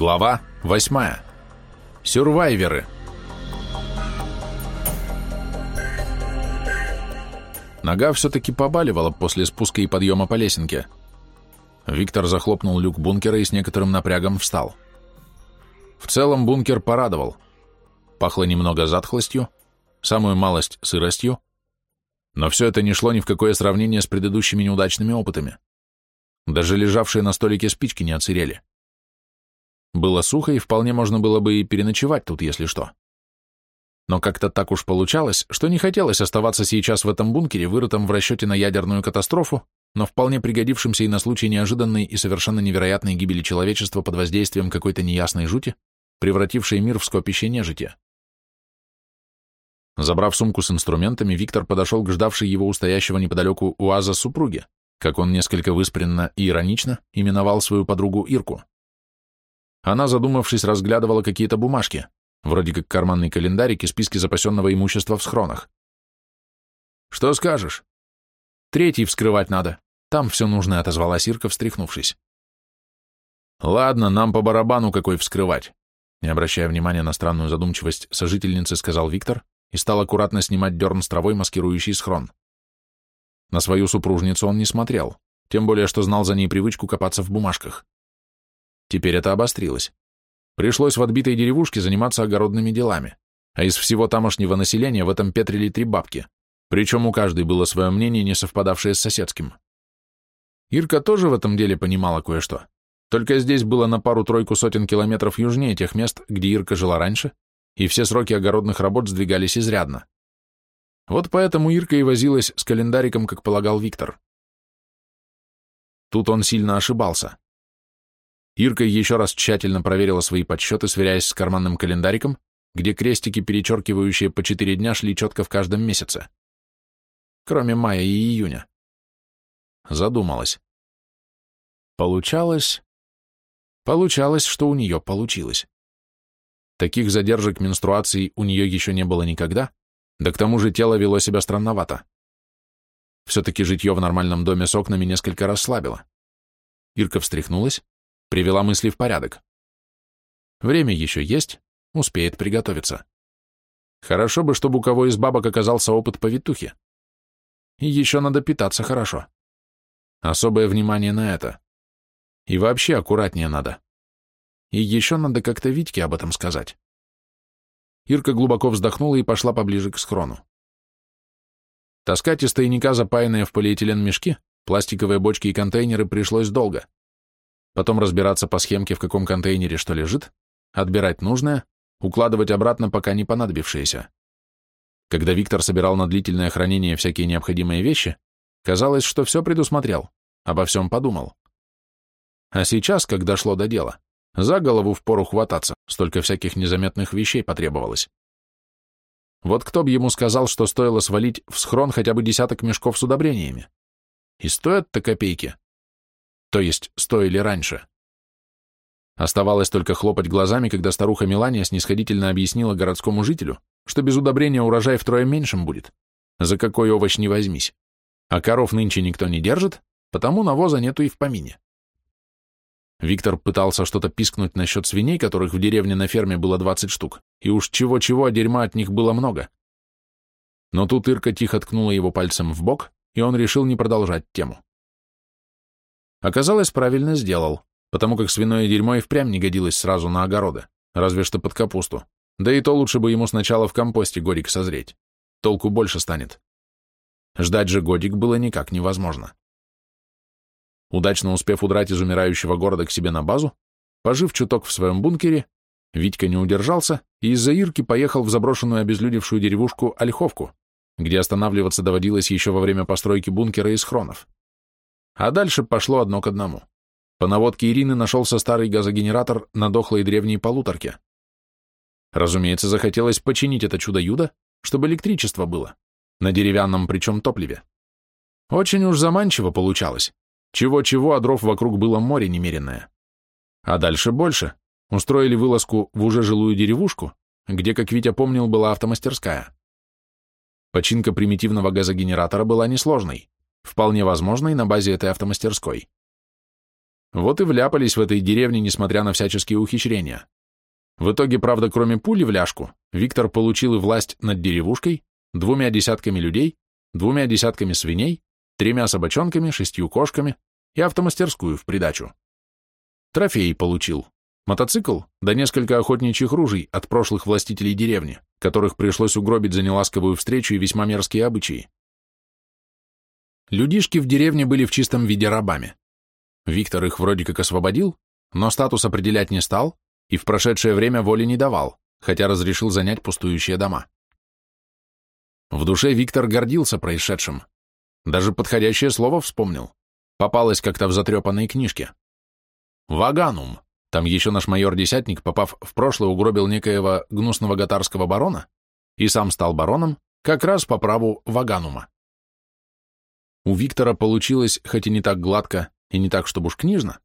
Глава 8. Сюрвайверы. Нога все-таки побаливала после спуска и подъема по лесенке. Виктор захлопнул люк бункера и с некоторым напрягом встал. В целом бункер порадовал. Пахло немного затхлостью, самую малость сыростью, но все это не шло ни в какое сравнение с предыдущими неудачными опытами. Даже лежавшие на столике спички не оцерели. Было сухо, и вполне можно было бы и переночевать тут, если что. Но как-то так уж получалось, что не хотелось оставаться сейчас в этом бункере, вырытом в расчете на ядерную катастрофу, но вполне пригодившимся и на случай неожиданной и совершенно невероятной гибели человечества под воздействием какой-то неясной жути, превратившей мир в скопище нежити. Забрав сумку с инструментами, Виктор подошел к ждавшей его у неподалеку УАЗа супруге, как он несколько выспренно и иронично именовал свою подругу Ирку. Она, задумавшись, разглядывала какие-то бумажки, вроде как карманный календарик и списки запасенного имущества в схронах. «Что скажешь?» «Третий вскрывать надо. Там все нужное», — отозвалась Ирка, встряхнувшись. «Ладно, нам по барабану какой вскрывать», — не обращая внимания на странную задумчивость сожительницы, сказал Виктор и стал аккуратно снимать дерн с травой, маскирующий схрон. На свою супружницу он не смотрел, тем более, что знал за ней привычку копаться в бумажках. Теперь это обострилось. Пришлось в отбитой деревушке заниматься огородными делами, а из всего тамошнего населения в этом петрили три бабки, причем у каждой было свое мнение, не совпадавшее с соседским. Ирка тоже в этом деле понимала кое-что, только здесь было на пару-тройку сотен километров южнее тех мест, где Ирка жила раньше, и все сроки огородных работ сдвигались изрядно. Вот поэтому Ирка и возилась с календариком, как полагал Виктор. Тут он сильно ошибался. Ирка еще раз тщательно проверила свои подсчеты, сверяясь с карманным календариком, где крестики, перечеркивающие по четыре дня, шли четко в каждом месяце. Кроме мая и июня. Задумалась. Получалось... Получалось, что у нее получилось. Таких задержек менструации у нее еще не было никогда, да к тому же тело вело себя странновато. Все-таки житье в нормальном доме с окнами несколько расслабило. Ирка встряхнулась, привела мысли в порядок. Время еще есть, успеет приготовиться. Хорошо бы, чтобы у кого из бабок оказался опыт повитухи. И еще надо питаться хорошо. Особое внимание на это. И вообще аккуратнее надо. И еще надо как-то Витьке об этом сказать. Ирка глубоко вздохнула и пошла поближе к схрону. Таскать из тайника запаянные в полиэтилен мешки, пластиковые бочки и контейнеры пришлось долго потом разбираться по схемке, в каком контейнере что лежит, отбирать нужное, укладывать обратно пока не понадобившееся. Когда Виктор собирал на длительное хранение всякие необходимые вещи, казалось, что все предусмотрел, обо всем подумал. А сейчас, когда шло до дела, за голову впору хвататься, столько всяких незаметных вещей потребовалось. Вот кто бы ему сказал, что стоило свалить в схрон хотя бы десяток мешков с удобрениями? И стоят-то копейки то есть стоили раньше. Оставалось только хлопать глазами, когда старуха Мелания снисходительно объяснила городскому жителю, что без удобрения урожай втрое меньшим будет, за какой овощ не возьмись. А коров нынче никто не держит, потому навоза нету и в помине. Виктор пытался что-то пискнуть насчет свиней, которых в деревне на ферме было 20 штук, и уж чего-чего, а дерьма от них было много. Но тут Ирка тихо ткнула его пальцем в бок, и он решил не продолжать тему. Оказалось, правильно сделал, потому как свиное дерьмо и впрямь не годилось сразу на огороды, разве что под капусту. Да и то лучше бы ему сначала в компосте годик созреть. Толку больше станет. Ждать же годик было никак невозможно. Удачно успев удрать из умирающего города к себе на базу, пожив чуток в своем бункере, Витька не удержался и из-за Ирки поехал в заброшенную обезлюдевшую деревушку Ольховку, где останавливаться доводилось еще во время постройки бункера из хронов. А дальше пошло одно к одному. По наводке Ирины нашелся старый газогенератор на дохлой древней полуторке. Разумеется, захотелось починить это чудо-юдо, чтобы электричество было, на деревянном причем топливе. Очень уж заманчиво получалось. Чего-чего, а дров вокруг было море немеренное. А дальше больше. Устроили вылазку в уже жилую деревушку, где, как Витя помнил, была автомастерская. Починка примитивного газогенератора была несложной. Вполне возможно и на базе этой автомастерской. Вот и вляпались в этой деревне, несмотря на всяческие ухищрения. В итоге, правда, кроме пули в ляжку, Виктор получил и власть над деревушкой, двумя десятками людей, двумя десятками свиней, тремя собачонками, шестью кошками и автомастерскую в придачу. Трофеи получил. Мотоцикл, да несколько охотничьих ружей от прошлых властителей деревни, которых пришлось угробить за неласковую встречу и весьма мерзкие обычаи. Людишки в деревне были в чистом виде рабами. Виктор их вроде как освободил, но статус определять не стал и в прошедшее время воли не давал, хотя разрешил занять пустующие дома. В душе Виктор гордился происшедшим. Даже подходящее слово вспомнил. Попалось как-то в затрепанной книжке. Ваганум. Там еще наш майор-десятник, попав в прошлое, угробил некоего гнусного гатарского барона и сам стал бароном, как раз по праву Ваганума. У Виктора получилось, хоть и не так гладко, и не так, чтобы уж книжно,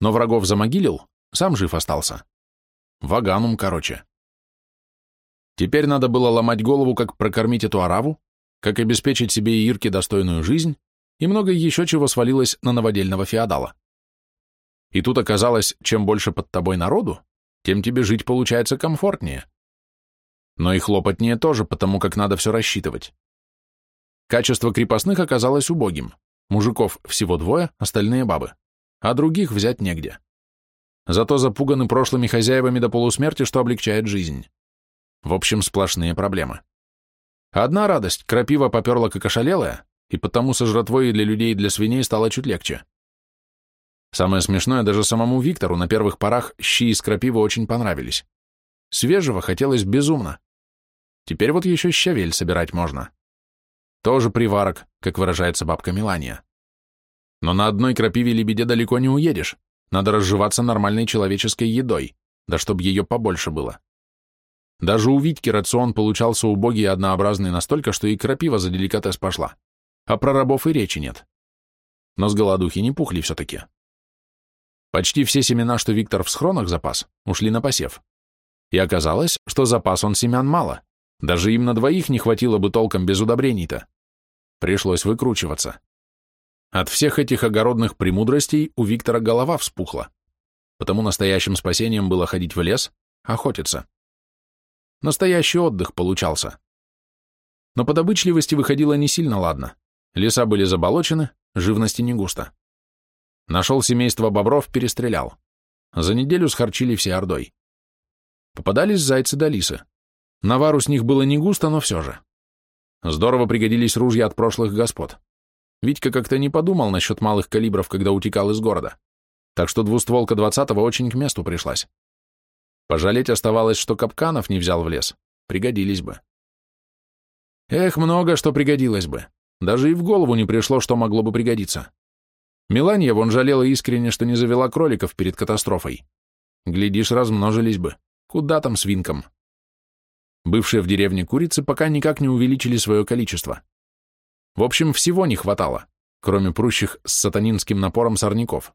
но врагов замогилил, сам жив остался. Ваганум, короче. Теперь надо было ломать голову, как прокормить эту ораву, как обеспечить себе и Ирке достойную жизнь, и многое еще чего свалилось на новодельного феодала. И тут оказалось, чем больше под тобой народу, тем тебе жить получается комфортнее. Но и хлопотнее тоже, потому как надо все рассчитывать. Качество крепостных оказалось убогим. Мужиков всего двое, остальные бабы. А других взять негде. Зато запуганы прошлыми хозяевами до полусмерти, что облегчает жизнь. В общем, сплошные проблемы. Одна радость, крапива поперла как ошалелая, и потому со жратвой для людей и для свиней стало чуть легче. Самое смешное, даже самому Виктору на первых порах щи из крапивы очень понравились. Свежего хотелось безумно. Теперь вот еще щавель собирать можно. Тоже приварок, как выражается бабка Милания. Но на одной крапиве лебеде далеко не уедешь. Надо разживаться нормальной человеческой едой, да чтоб ее побольше было. Даже у Витьки рацион получался убогий и однообразный настолько, что и крапива за деликатес пошла. А про рабов и речи нет. Но с голодухи не пухли все-таки. Почти все семена, что Виктор в схронах запас, ушли на посев. И оказалось, что запас он семян мало. Даже им на двоих не хватило бы толком без удобрений-то. Пришлось выкручиваться. От всех этих огородных премудростей у Виктора голова вспухла, потому настоящим спасением было ходить в лес, охотиться. Настоящий отдых получался. Но по добычливости выходило не сильно ладно. Леса были заболочены, живности не густо. Нашел семейство бобров, перестрелял. За неделю схарчили все ордой. Попадались зайцы да лисы. Навару с них было не густо, но все же. Здорово пригодились ружья от прошлых господ. Витька как-то не подумал насчет малых калибров, когда утекал из города. Так что двустволка двадцатого очень к месту пришлась. Пожалеть оставалось, что капканов не взял в лес. Пригодились бы. Эх, много что пригодилось бы. Даже и в голову не пришло, что могло бы пригодиться. Меланья вон жалела искренне, что не завела кроликов перед катастрофой. Глядишь, размножились бы. Куда там свинкам? Бывшие в деревне курицы пока никак не увеличили свое количество. В общем, всего не хватало, кроме прущих с сатанинским напором сорняков.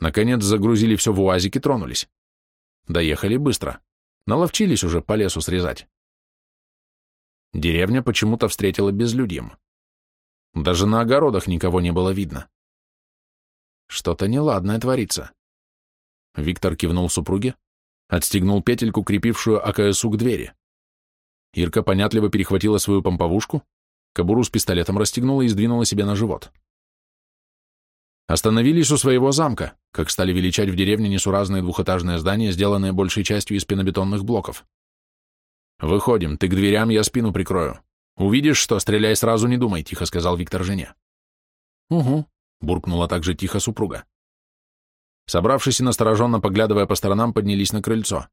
Наконец загрузили все в уазик и тронулись. Доехали быстро. Наловчились уже по лесу срезать. Деревня почему-то встретила безлюдьем. Даже на огородах никого не было видно. Что-то неладное творится. Виктор кивнул супруге, отстегнул петельку, крепившую АКСУ к двери. Ирка понятливо перехватила свою помповушку, кобуру с пистолетом расстегнула и сдвинула себе на живот. Остановились у своего замка, как стали величать в деревне несуразные двухэтажные здания, сделанные большей частью из пенобетонных блоков. «Выходим, ты к дверям, я спину прикрою. Увидишь, что, стреляй сразу, не думай», — тихо сказал Виктор жене. «Угу», — буркнула также тихо супруга. Собравшись и настороженно поглядывая по сторонам, поднялись на крыльцо.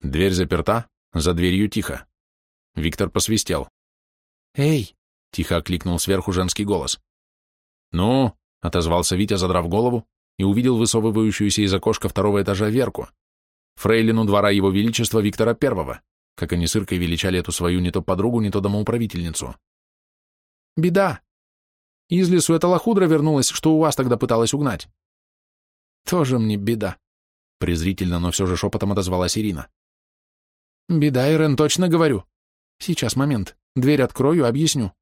Дверь заперта, за дверью тихо. Виктор посвистел. «Эй!» — тихо окликнул сверху женский голос. «Ну?» — отозвался Витя, задрав голову, и увидел высовывающуюся из окошка второго этажа Верку, фрейлину двора его величества Виктора Первого, как они с Иркой величали эту свою не то подругу, не то домоуправительницу. «Беда! Из лесу эта лохудра вернулась, что у вас тогда пыталась угнать». «Тоже мне беда», — презрительно, но все же шепотом отозвалась Ирина. «Беда, Ирен, точно говорю. Сейчас, момент. Дверь открою, объясню».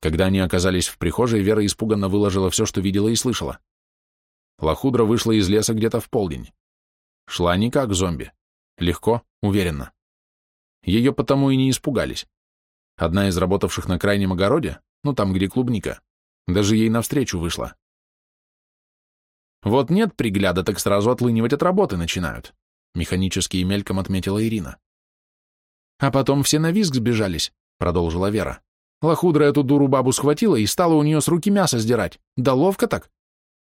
Когда они оказались в прихожей, Вера испуганно выложила все, что видела и слышала. Лохудра вышла из леса где-то в полдень. Шла не как зомби. Легко, уверенно. Ее потому и не испугались. Одна из работавших на крайнем огороде, ну там, где клубника, даже ей навстречу вышла. Вот нет пригляда, так сразу отлынивать от работы начинают, механически и мельком отметила Ирина. А потом все на визг сбежались, продолжила Вера. Лохудра эту дуру бабу схватила и стала у нее с руки мясо сдирать. Да ловко так.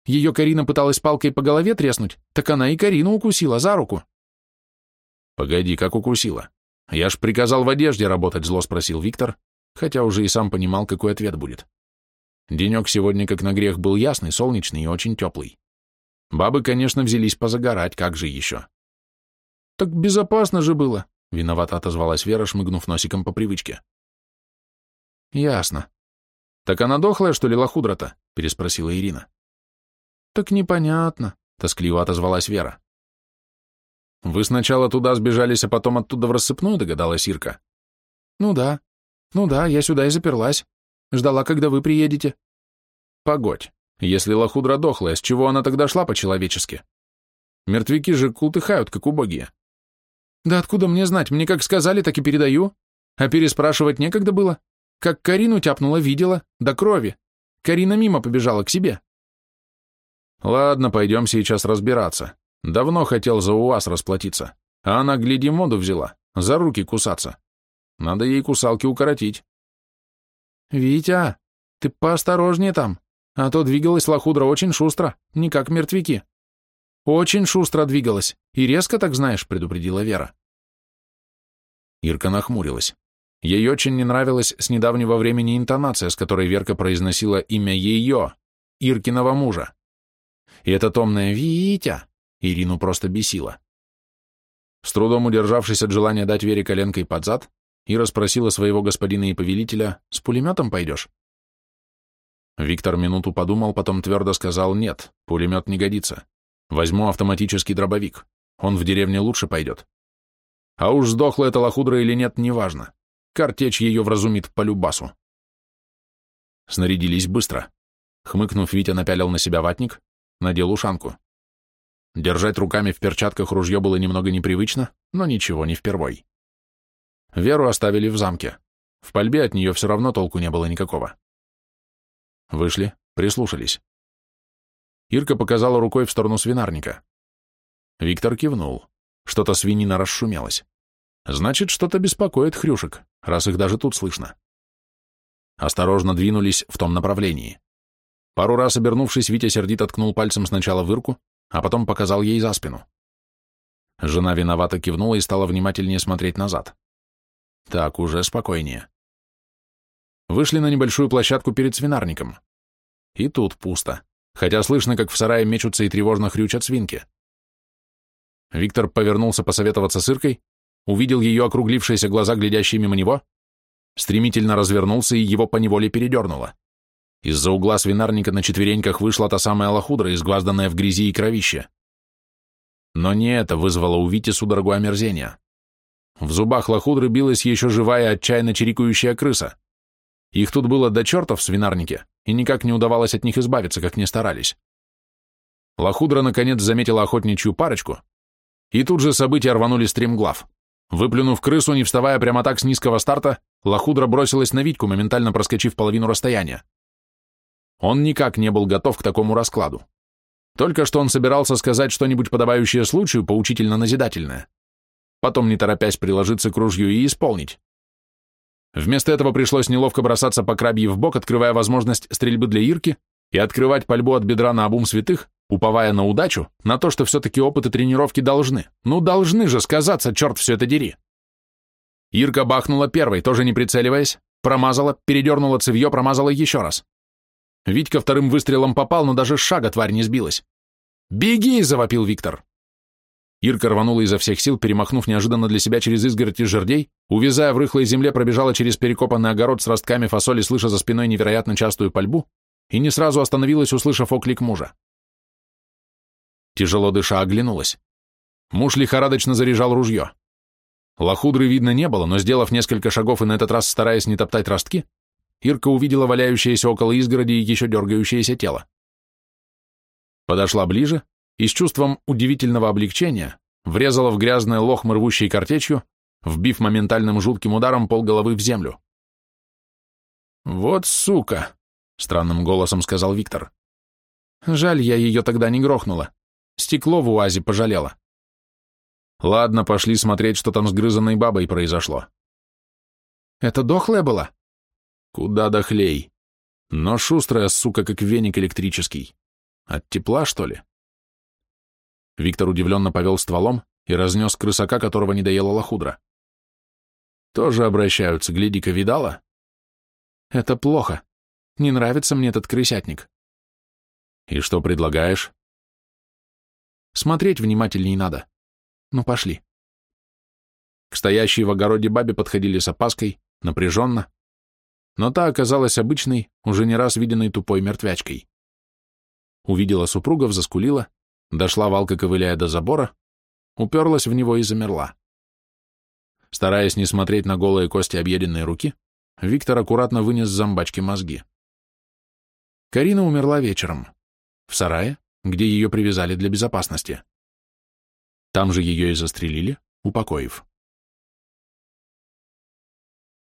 Ее Карина пыталась палкой по голове треснуть, так она и Карину укусила за руку. Погоди, как укусила? Я ж приказал в одежде работать, зло спросил Виктор, хотя уже и сам понимал, какой ответ будет. Денек сегодня, как на грех, был ясный, солнечный и очень теплый. Бабы, конечно, взялись позагорать, как же еще. Так безопасно же было, виновато отозвалась Вера, шмыгнув носиком по привычке. Ясно. Так она дохлая, что ли, лохудра-то? переспросила Ирина. Так непонятно, тоскливо отозвалась Вера. Вы сначала туда сбежались, а потом оттуда в рассыпную, догадалась Ирка. Ну да. Ну да, я сюда и заперлась. Ждала, когда вы приедете. Погодь. Если лохудра дохлая, с чего она тогда шла по-человечески? Мертвяки же култыхают, как убогие. Да откуда мне знать? Мне как сказали, так и передаю. А переспрашивать некогда было. Как Карину тяпнула, видела, до крови. Карина мимо побежала к себе. Ладно, пойдем сейчас разбираться. Давно хотел за УАЗ расплатиться, а она, гляди, моду взяла, за руки кусаться. Надо ей кусалки укоротить. Витя, ты поосторожнее там, а то двигалась лохудра очень шустро, не как мертвяки. Очень шустро двигалась, и резко, так знаешь, предупредила Вера. Ирка нахмурилась. Ей очень не нравилась с недавнего времени интонация, с которой Верка произносила имя ее, Иркиного мужа. И это томное «Витя» Ирину просто бесило. С трудом удержавшись от желания дать Вере коленкой под зад, Ира спросила своего господина и повелителя, «С пулеметом пойдешь?» Виктор минуту подумал, потом твердо сказал, «Нет, пулемет не годится. Возьму автоматический дробовик. Он в деревне лучше пойдет. А уж сдохла эта лохудра или нет, неважно. Картечь ее вразумит по любасу». Снарядились быстро. Хмыкнув, Витя напялил на себя ватник, надел ушанку. Держать руками в перчатках ружье было немного непривычно, но ничего, не впервой. Веру оставили в замке. В пальбе от нее все равно толку не было никакого. Вышли, прислушались. Ирка показала рукой в сторону свинарника. Виктор кивнул. Что-то свинина расшумелось. Значит, что-то беспокоит хрюшек, раз их даже тут слышно. Осторожно двинулись в том направлении. Пару раз обернувшись, Витя сердито ткнул пальцем сначала в Ирку, а потом показал ей за спину. Жена виновато кивнула и стала внимательнее смотреть назад. Так, уже спокойнее. Вышли на небольшую площадку перед свинарником. И тут пусто, хотя слышно, как в сарае мечутся и тревожно хрючат свинки. Виктор повернулся посоветоваться с Иркой, увидел ее округлившиеся глаза, глядящие мимо него, стремительно развернулся и его поневоле передернуло. Из-за угла свинарника на четвереньках вышла та самая лохудра, изгвазданная в грязи и кровище. Но не это вызвало у Вити судорогу омерзения. В зубах лохудры билась еще живая, отчаянно чирикающая крыса. Их тут было до черта в свинарнике, и никак не удавалось от них избавиться, как не старались. Лохудра, наконец, заметила охотничью парочку, и тут же события рванули стремглав. Выплюнув крысу, не вставая прямо так с низкого старта, лохудра бросилась на Витьку, моментально проскочив половину расстояния. Он никак не был готов к такому раскладу. Только что он собирался сказать что-нибудь подобающее случаю, поучительно-назидательное. Потом, не торопясь, приложиться к ружью и исполнить. Вместо этого пришлось неловко бросаться по крабье в бок, открывая возможность стрельбы для Ирки и открывать пальбу от бедра на обум святых, уповая на удачу, на то, что все-таки опыт и тренировки должны. Ну, должны же сказаться, черт все это дери. Ирка бахнула первой, тоже не прицеливаясь, промазала, передернула цевье, промазала еще раз. Витька вторым выстрелом попал, но даже шага тварь не сбилась. «Беги!» — завопил Виктор. Ирка рванула изо всех сил, перемахнув неожиданно для себя через изгородь и жердей, увязая в рыхлой земле, пробежала через перекопанный огород с ростками фасоли, слыша за спиной невероятно частую пальбу, и не сразу остановилась, услышав оклик мужа. Тяжело дыша оглянулась. Муж лихорадочно заряжал ружье. Лохудры видно не было, но, сделав несколько шагов и на этот раз стараясь не топтать ростки, Ирка увидела валяющееся около изгороди и еще дергающееся тело. Подошла ближе и с чувством удивительного облегчения врезала в грязное лохмы рвущей картечью, вбив моментальным жутким ударом полголовы в землю. «Вот сука!» — странным голосом сказал Виктор. «Жаль, я ее тогда не грохнула. Стекло в УАЗе пожалела». «Ладно, пошли смотреть, что там с грызанной бабой произошло». «Это дохлая была?» «Куда дохлей? Но шустрая, сука, как веник электрический. От тепла, что ли?» Виктор удивленно повел стволом и разнес крысака, которого не доела лохудра. «Тоже обращаются, гляди-ка, видала?» «Это плохо. Не нравится мне этот крысятник». «И что предлагаешь?» «Смотреть внимательней надо. Ну, пошли». К стоящей в огороде бабе подходили с опаской, напряженно, но та оказалась обычной, уже не раз виденной тупой мертвячкой. Увидела супругов, заскулила, Дошла валка, ковыляя до забора, уперлась в него и замерла. Стараясь не смотреть на голые кости объеденной руки, Виктор аккуратно вынес зомбачки мозги. Карина умерла вечером, в сарае, где ее привязали для безопасности. Там же ее и застрелили, упокоив.